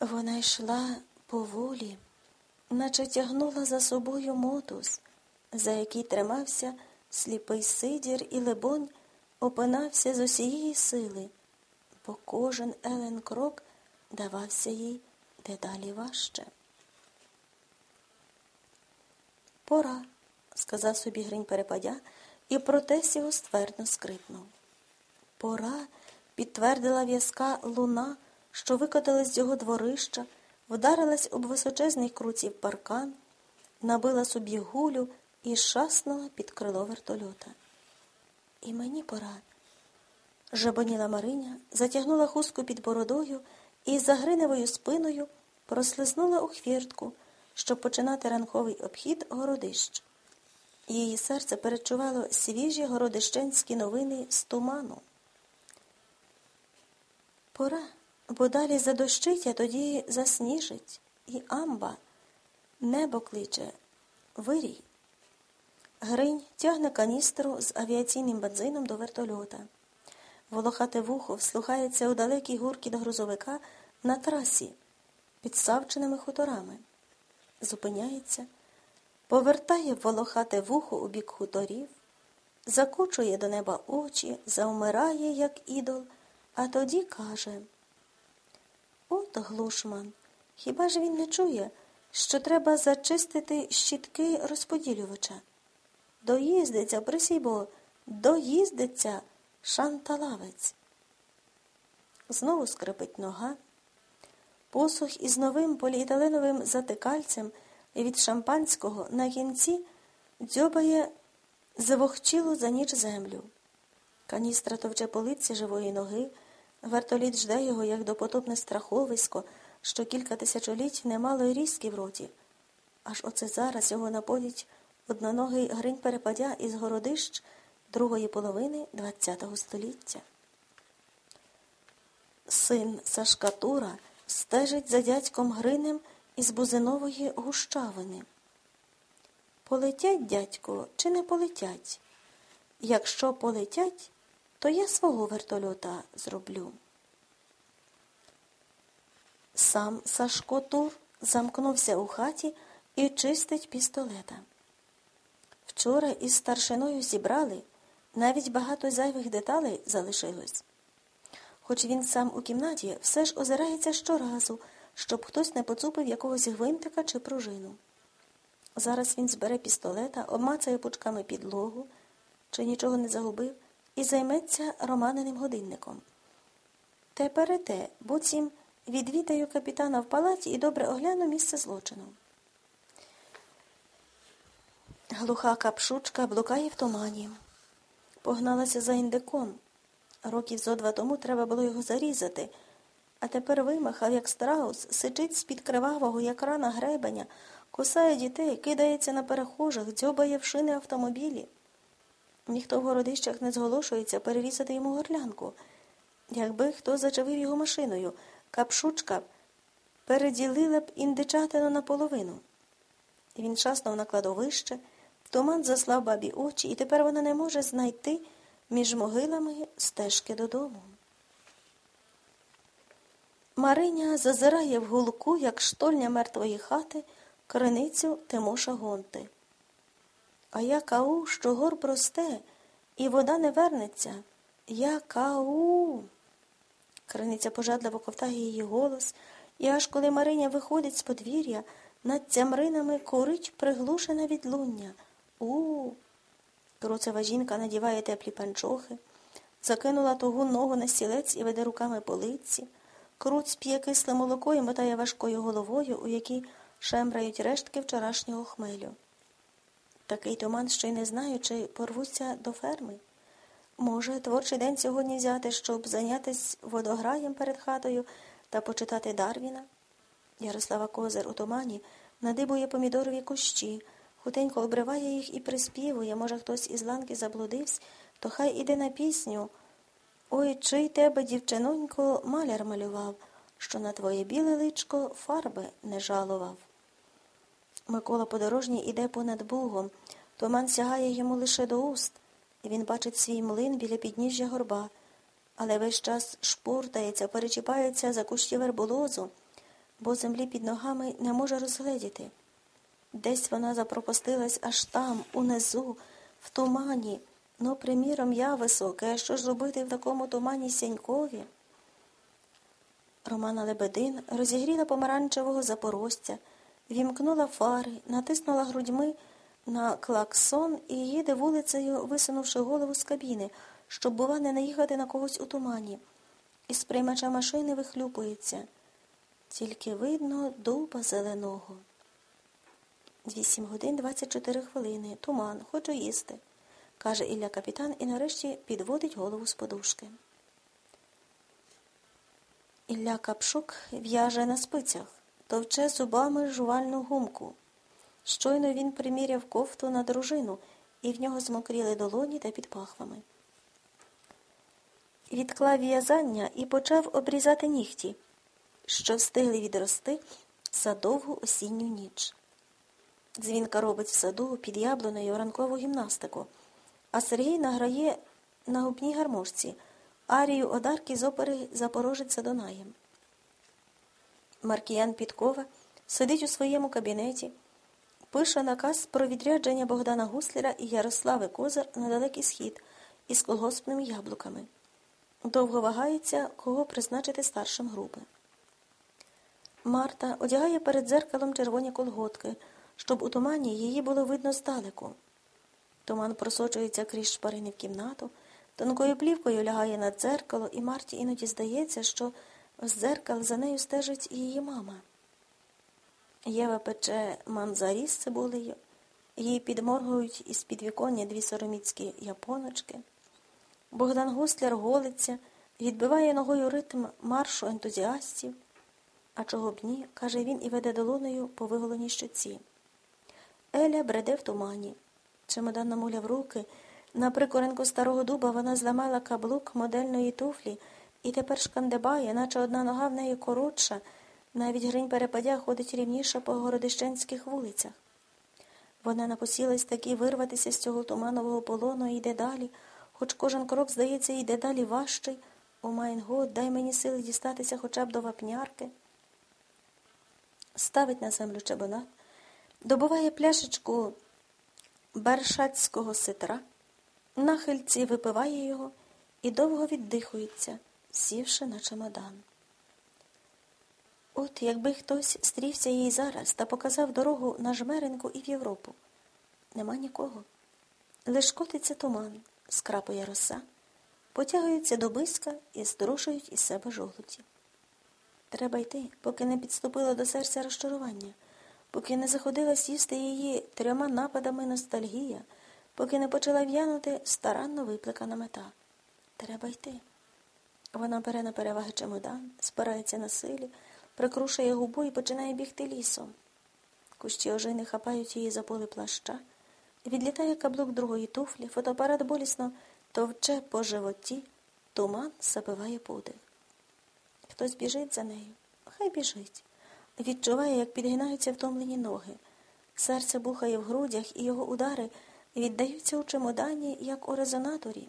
Вона йшла поволі, наче тягнула за собою мотус, за який тримався сліпий сидір і, либонь, опинався з усієї сили, бо кожен елен крок давався їй дедалі важче. Пора, сказав собі Гринь Перепадя, і протез його ствердно скрипнув. Пора, підтвердила в'язка луна, що викотилась з його дворища, вдарилась об височезний круців паркан, набила собі гулю і шаснула під крило вертольота. І мені пора. Жабоніла Мариня, затягнула хустку під бородою і за гриневою спиною прослизнула у хвіртку, щоб починати ранковий обхід городищ. Її серце перечувало свіжі городищенські новини з туману. Пора, бо далі задощить, а тоді засніжить. І амба, небо кличе, вирій. Гринь тягне каністру з авіаційним бензином до вертольота. Волохате вухо вслухається у далекий гуркіт грузовика на трасі під савченими хуторами. Зупиняється, повертає волохате вухо у бік хуторів, закочує до неба очі, завмирає, як ідол, а тоді каже От глушман, хіба ж він не чує, що треба зачистити щітки розподілювача? Доїздиться, присібо, доїздиться, шанталавець. Знову скрипить нога. Посух із новим поліетиленовим затикальцем від шампанського на кінці дзьобає завохчілу за ніч землю. Каністра товче полиці живої ноги, вертоліт жде його, як допотопне страховисько, що кілька тисячоліть не мало й різки в роті. Аж оце зараз його наподіть одноногий гринь перепадя із городищ другої половини ХХ століття. Син Сашка Тура стежить за дядьком Гринем із бузинової гущавини. Полетять, дядько, чи не полетять? Якщо полетять, то я свого вертольота зроблю. Сам Сашко Тур замкнувся у хаті і чистить пістолета. Вчора із старшиною зібрали, навіть багато зайвих деталей залишилось. Хоч він сам у кімнаті все ж озирається щоразу, щоб хтось не поцупив якогось гвинтика чи пружину. Зараз він збере пістолета, обмацає пучками підлогу, чи нічого не загубив, і займеться романеним годинником. Те буцім відвідаю капітана в палаті і добре огляну місце злочину. Глуха капшучка блукає в тумані. Погналася за індиком. Років зо два тому треба було його зарізати, а тепер вимахав, як страус, сичить з-під кривавого, як рана гребеня, кусає дітей, кидається на перехожих, дзьобає в шини автомобілі. Ніхто в городищах не зголошується перерізати йому горлянку. Якби хто зачавив його машиною, капшучка переділила б індичатину наполовину. Він шаснув на кладовище, туман заслав бабі очі, і тепер вона не може знайти між могилами стежки додому. Мариня зазирає в гулку, як штольня мертвої хати, криницю Тимоша Гонти. А я кау, що гор просте, і вода не вернеться. Я кау. Криниця пожадливо ковтає її голос, і аж коли Мариня виходить з подвір'я, над цямринами курить приглушене відлуння. У. Кроцева жінка надіває теплі панчохи, закинула тогу ногу на стілець і веде руками по лиці. Круць п'є кисле молоко і мотає важкою головою, у якій шемрають рештки вчорашнього хмелю. Такий туман, що й не знаю, чи порвуться до ферми. Може, творчий день сьогодні взяти, щоб зайнятися водограєм перед хатою та почитати Дарвіна? Ярослава Козир у тумані надибує помідорові кущі, хутенько обриває їх і приспівує. Може, хтось із ланки заблудився, то хай іде на пісню. Ой, чий тебе, дівчинонько, маляр малював, що на твоє біле личко фарби не жалував. Микола подорожній іде понад Бугом, туман сягає йому лише до уст, і він бачить свій млин біля підніжжя горба, але весь час шпуртається, перечіпається за кущі верболозу, бо землі під ногами не може розгледіти. Десь вона запропустилась аж там, унизу, в тумані. Ну, приміром, я високе, що ж робити в такому тумані сянькові? Романа Лебедин розігріла помаранчевого запорожця, вімкнула фари, натиснула грудьми на клаксон і їде вулицею, висунувши голову з кабіни, щоб, бува, не наїхати на когось у тумані. Із приймача машини вихлюпується. Тільки видно дуба зеленого. Вісім годин 24 хвилини. Туман, хочу їсти, каже Ілля капітан і нарешті підводить голову з подушки. Ілля Капшук в'яже на спицях, товче зубами жувальну гумку. Щойно він приміряв кофту на дружину, і в нього змокріли долоні та під пахвами. Відклав в'язання і почав обрізати нігті, що встигли відрости за довгу осінню ніч. Дзвінка робить в саду під яблуною ранкову гімнастику, а Сергій награє на губній гармошці арію одарки з опери Запорожець за Донаєм. Маркіян Підкова сидить у своєму кабінеті, пише наказ про відрядження Богдана Гуслера і Ярослави Козар на далекий схід із колгоспними яблуками. Довго вагається, кого призначити старшим групи. Марта одягає перед дзеркалом червоні колготки, щоб у тумані її було видно здалеку. Туман просочується крізь шпарини в кімнату, тонкою плівкою лягає на дзеркало, і Марті іноді здається, що з дзеркал за нею стежить і її мама. Єва пече манзарі з цибулею, їй підморгують із підвіконня дві сороміцькі японочки. Богдан Гусляр голиться, відбиває ногою ритм маршу ентузіастів. А чого б ні, каже він і веде долоною по виголеній щоці. Еля бреде в тумані. Чемодан намуляв руки. На прикоренку старого дуба вона зламала каблук модельної туфлі і тепер шкандибає, наче одна нога в неї коротша, навіть гринь перепадя ходить рівніше по городищенських вулицях. Вона напосілась таки вирватися з цього туманового полону і йде далі, хоч кожен крок, здається, йде далі важчий. O mein Gott, дай мені сили дістатися хоча б до вапнярки. Ставить на землю чебонат, добуває пляшечку баршацького ситра, нахильці випиває його і довго віддихується, сівши на чемодан. От якби хтось стрівся їй зараз та показав дорогу на жмеренку і в Європу. Нема нікого. Лиш котиться туман, скрапує роса, потягуються до биска і струшують із себе жолуді. Треба йти, поки не підступило до серця розчарування, поки не заходила сісти її трьома нападами ностальгія, поки не почала в'янути старанно виплекана мета. Треба йти. Вона бере на переваги чемодан, спирається на силі, прикрушує губу і починає бігти лісом. Кущі ожини хапають її за поли плаща, відлітає каблук другої туфлі, фотоапарат болісно товче по животі, туман забиває подих. Хтось біжить за нею, хай біжить. Відчуває, як підгинаються втомлені ноги. Серце бухає в грудях, і його удари віддаються у чемодані, як у резонаторі.